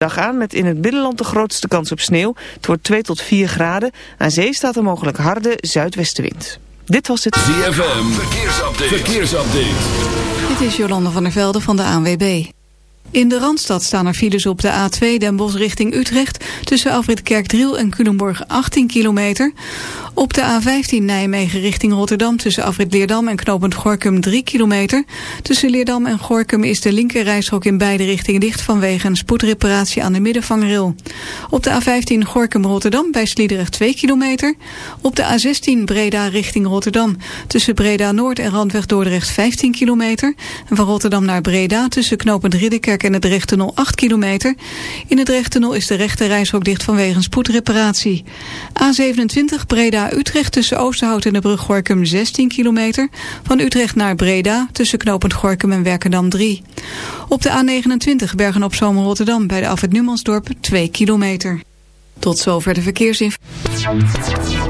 Dag aan met in het binnenland de grootste kans op sneeuw. Het wordt 2 tot 4 graden. Aan zee staat er mogelijk harde zuidwestenwind. Dit was het ZFM Verkeersupdate. Verkeersupdate. Dit is Jolande van der Velde van de ANWB. In de Randstad staan er files op de A2 Den Bosch richting Utrecht... tussen Alfred Kerkdriel en Culemborg 18 kilometer. Op de A15 Nijmegen richting Rotterdam tussen Afrit Leerdam en Knopend Gorkum 3 kilometer. Tussen Leerdam en Gorkum is de linkerrijstrook in beide richtingen dicht vanwege een spoedreparatie aan de middenvangrail. Op de A15 Gorkum Rotterdam bij Sliedrecht 2 kilometer. Op de A16 Breda richting Rotterdam tussen Breda Noord en Randweg Dordrecht 15 kilometer. En van Rotterdam naar Breda tussen Knopend Ridderkerk en het Drechttunnel 8 kilometer. In het Drechttunnel is de rechterrijstrook dicht vanwege een spoedreparatie. A27 Breda Utrecht tussen Oosterhout en de brug Gorkum 16 kilometer. Van Utrecht naar Breda tussen knooppunt Gorkum en Werkendam 3. Op de A29 Bergen op Zomer Rotterdam bij de afwit Numansdorp 2 kilometer. Tot zover de verkeersinformatie.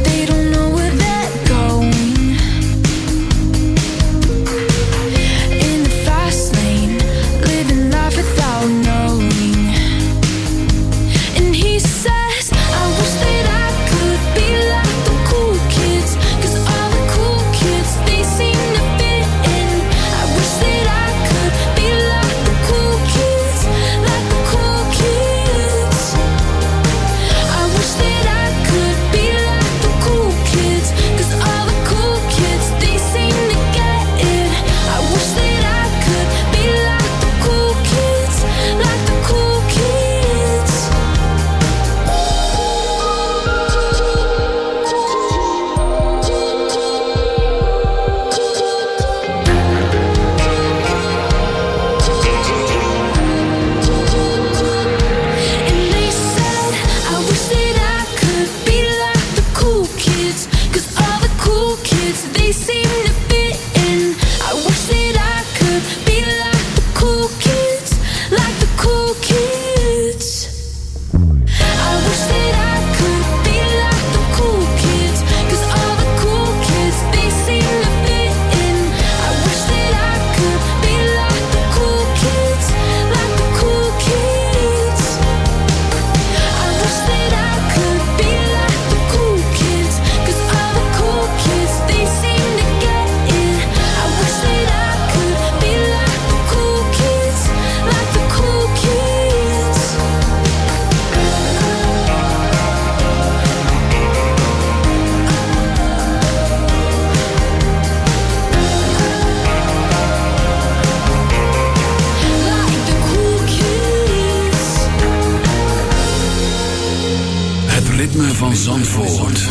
Zandvoort.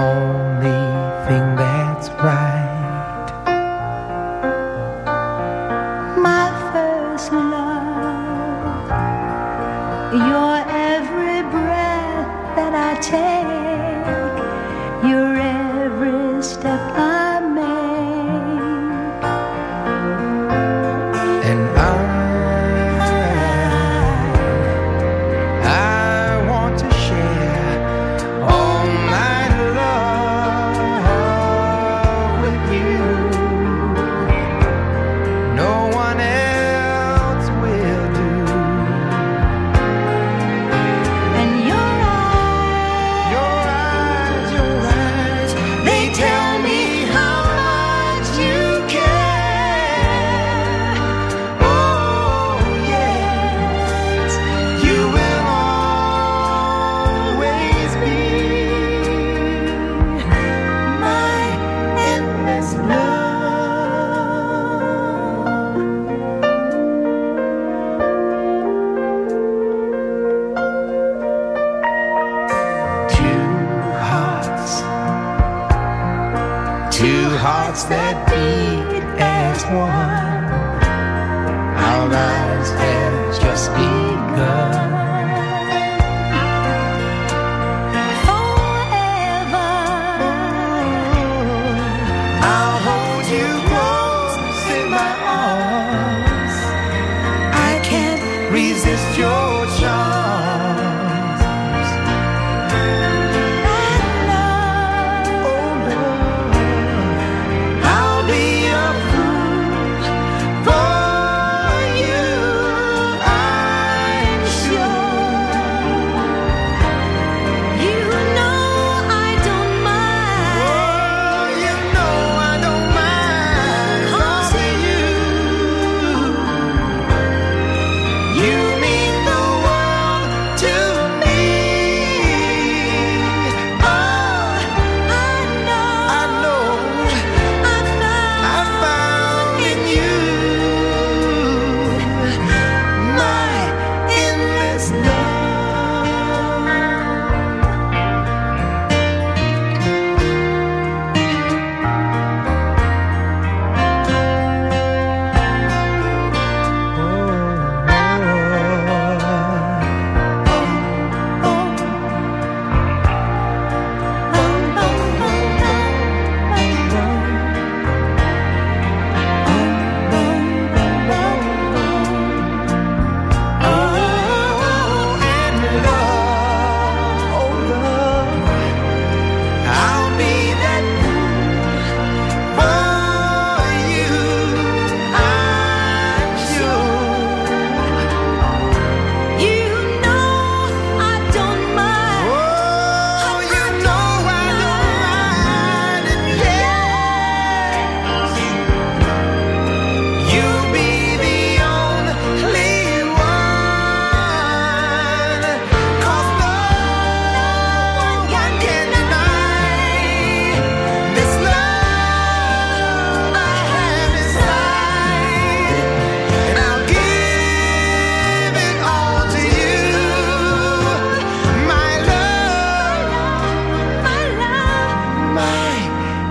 only thing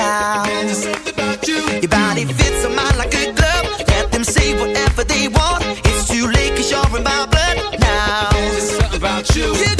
down. Your body fits on mine like a glove. Let them say whatever they want. It's too late cause you're in my blood now. There's something about you. You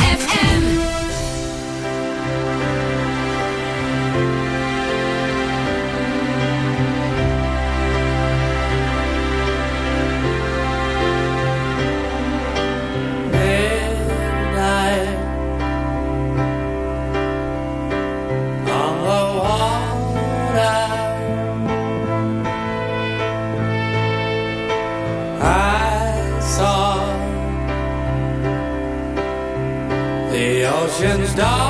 ocean's stop.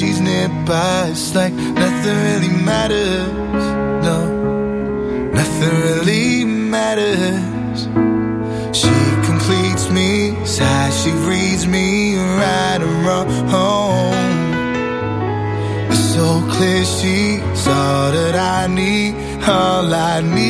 she's nearby. It's like nothing really matters. No, nothing really matters. She completes me, it's she reads me, right and wrong. It's so clear she's all that I need, all I need.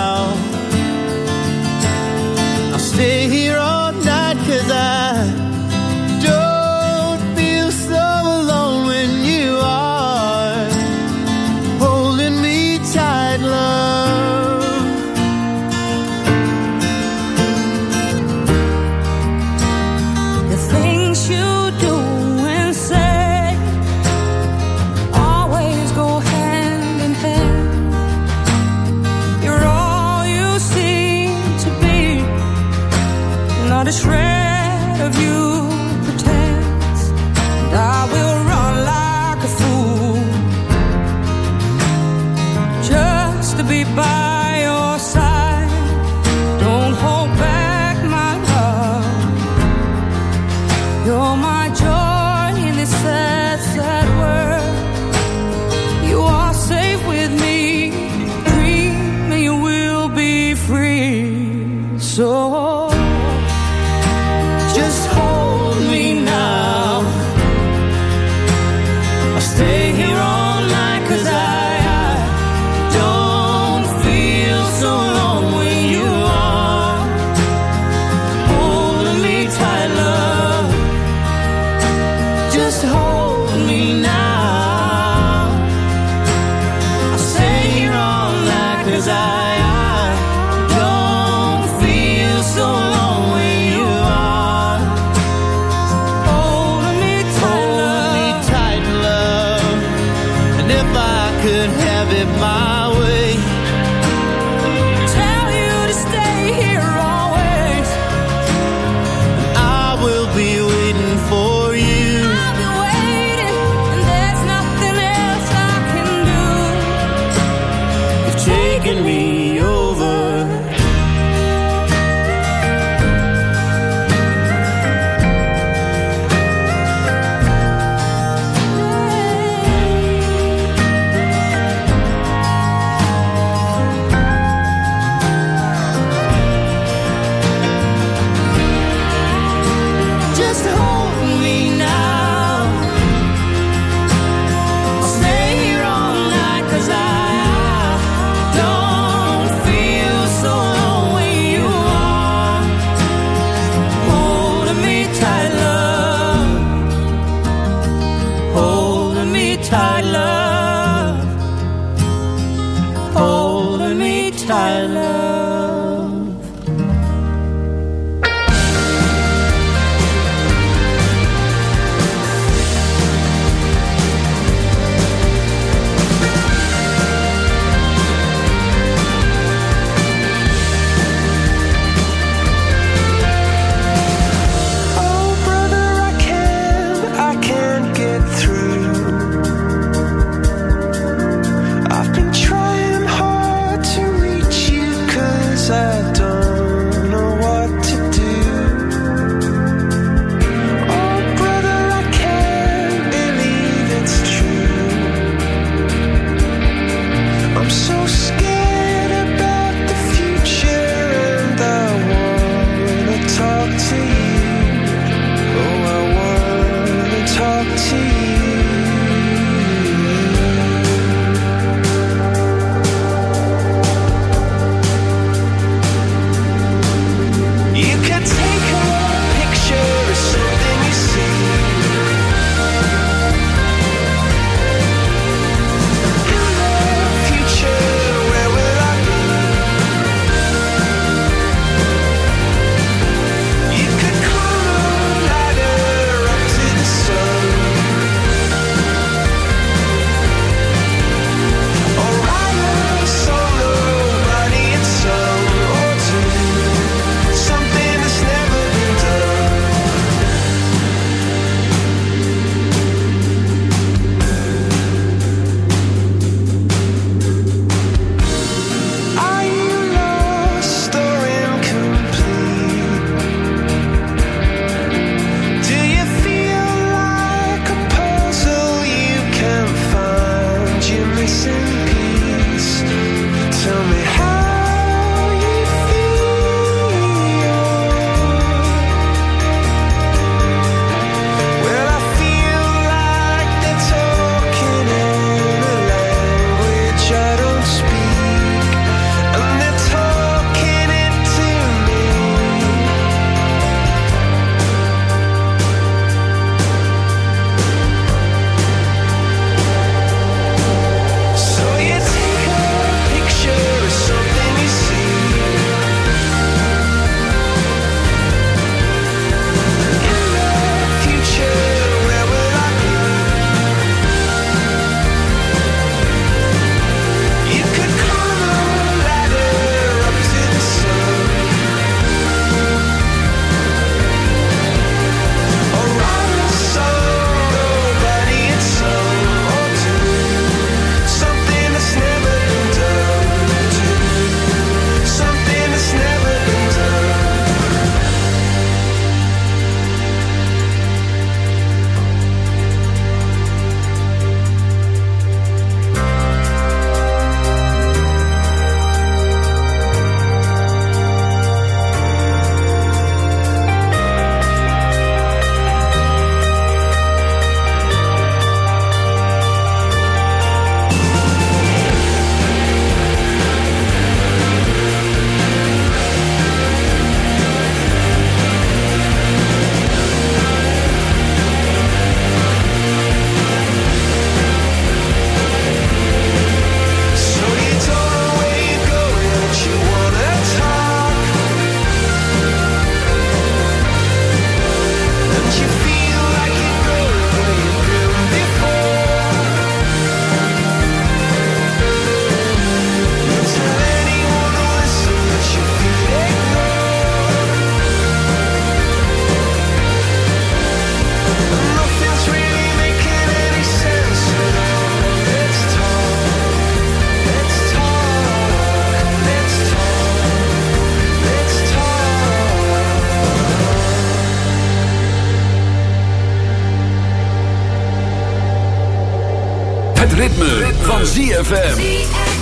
Ritme, van ZFM.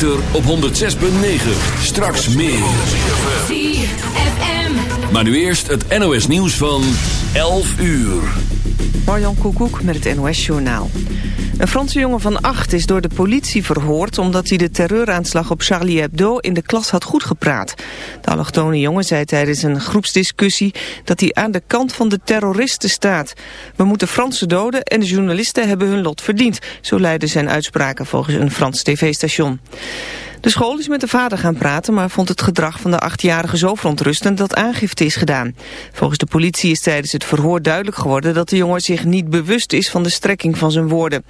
Ether op 106.9. Straks meer. ZFM Maar nu eerst het NOS nieuws van 11 uur. Marjan Koekoek met het NOS-journaal. Een Franse jongen van acht is door de politie verhoord... omdat hij de terreuraanslag op Charlie Hebdo in de klas had goedgepraat. De allochtone jongen zei tijdens een groepsdiscussie... dat hij aan de kant van de terroristen staat. We moeten Fransen doden en de journalisten hebben hun lot verdiend. Zo leidden zijn uitspraken volgens een Frans tv-station. De school is met de vader gaan praten, maar vond het gedrag van de achtjarige zo verontrustend dat aangifte is gedaan. Volgens de politie is tijdens het verhoor duidelijk geworden dat de jongen zich niet bewust is van de strekking van zijn woorden.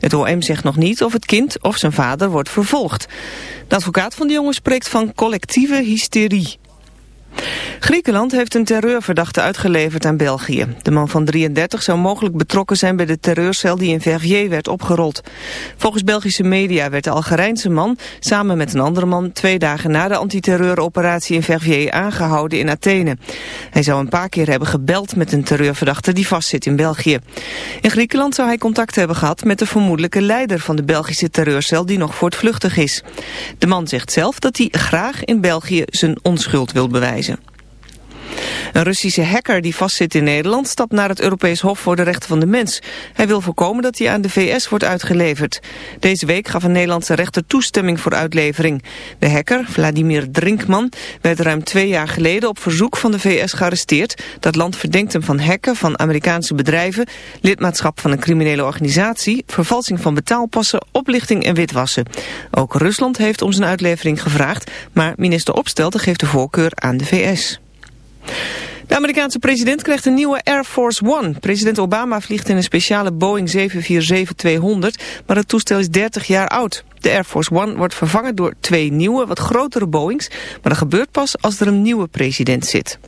Het OM zegt nog niet of het kind of zijn vader wordt vervolgd. De advocaat van de jongen spreekt van collectieve hysterie. Griekenland heeft een terreurverdachte uitgeleverd aan België. De man van 33 zou mogelijk betrokken zijn bij de terreurcel die in Verviers werd opgerold. Volgens Belgische media werd de Algerijnse man samen met een andere man twee dagen na de antiterreuroperatie in Verviers aangehouden in Athene. Hij zou een paar keer hebben gebeld met een terreurverdachte die vastzit in België. In Griekenland zou hij contact hebben gehad met de vermoedelijke leider van de Belgische terreurcel die nog voortvluchtig is. De man zegt zelf dat hij graag in België zijn onschuld wil bewijzen. reizen. Een Russische hacker die vastzit in Nederland stapt naar het Europees Hof voor de Rechten van de Mens. Hij wil voorkomen dat hij aan de VS wordt uitgeleverd. Deze week gaf een Nederlandse rechter toestemming voor uitlevering. De hacker, Vladimir Drinkman, werd ruim twee jaar geleden op verzoek van de VS gearresteerd. Dat land verdenkt hem van hacken van Amerikaanse bedrijven, lidmaatschap van een criminele organisatie, vervalsing van betaalpassen, oplichting en witwassen. Ook Rusland heeft om zijn uitlevering gevraagd, maar minister Opstelten geeft de voorkeur aan de VS. De Amerikaanse president krijgt een nieuwe Air Force One. President Obama vliegt in een speciale Boeing 747-200, maar het toestel is 30 jaar oud. De Air Force One wordt vervangen door twee nieuwe, wat grotere Boeings, maar dat gebeurt pas als er een nieuwe president zit.